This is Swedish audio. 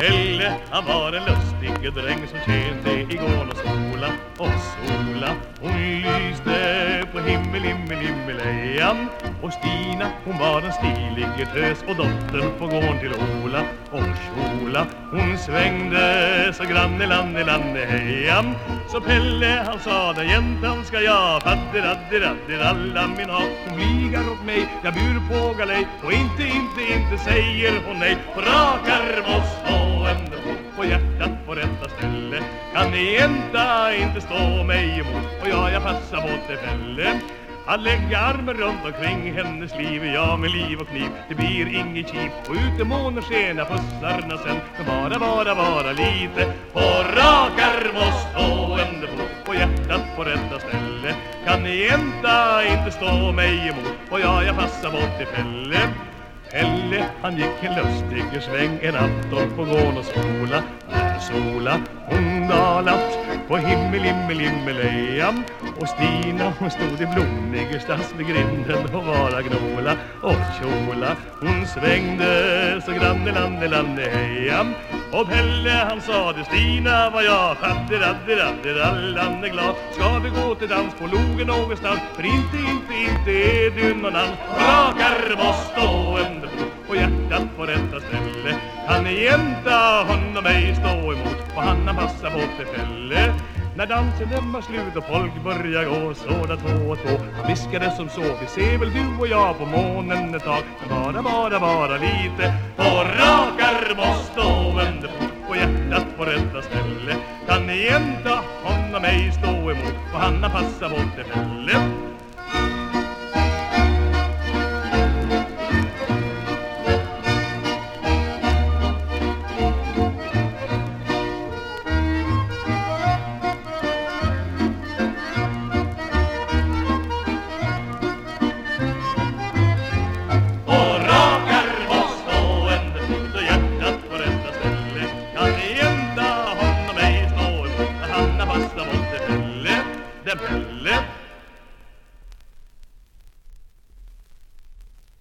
Pelle Han var en lustig dräng som tjänte igår och sola och sola. Hon lyste på himmel, himmel, himmelejan Och Stina hon var en stilig tös och dottern på gården till Ola och kjola Hon svängde så granne-lanne-lanne-hejan Så Pelle han sa den jäntan ska jag Fadderadderadderalla min ha Hon bligar åt mig, jag bur på galej Och inte, inte, inte säger hon nej. På rakar måste Kan jänta inte stå mig emot. Och ja, jag passar på tillfälle att lägga armen runt omkring hennes liv. Ja, med liv och kniv, det blir inget kip. Och ute månen skena pussarna sen. Men bara, bara, bara lite På rak arm och stående fot. Och hjärtat på rätta ställe Kan jänta inte stå mig emot. Och ja, jag passar på tillfälle Pelle han gick en lustig sväng en afton på gården och skola' Sola hon dalat på himmel, himmel, himmelejan Och Stina hon stod i blommig stads vid grinden och vara gnola Och kjola hon svängde så granne, i land, hejan Och Pelle han sa det Stina var jag Fadderadderadderallan är glad. Ska vi gå till dans på logen någonstans? För inte, inte, inte är du någon annan. Rakar måste stå en på hjärtat på rätta ställe kan ni jänta honom ej stå emot Och han han passar på tillfälle när dansen den var slut och folk börjar gå sådär två och två. Han viskade som så, vi ser väl du och jag på månen ett tag. Men bara, bara, bara lite. På rak arm och stående på hjärtat på rätta ställe. Kan ni jämta honom ej stå emot Och han han passar på tillfälle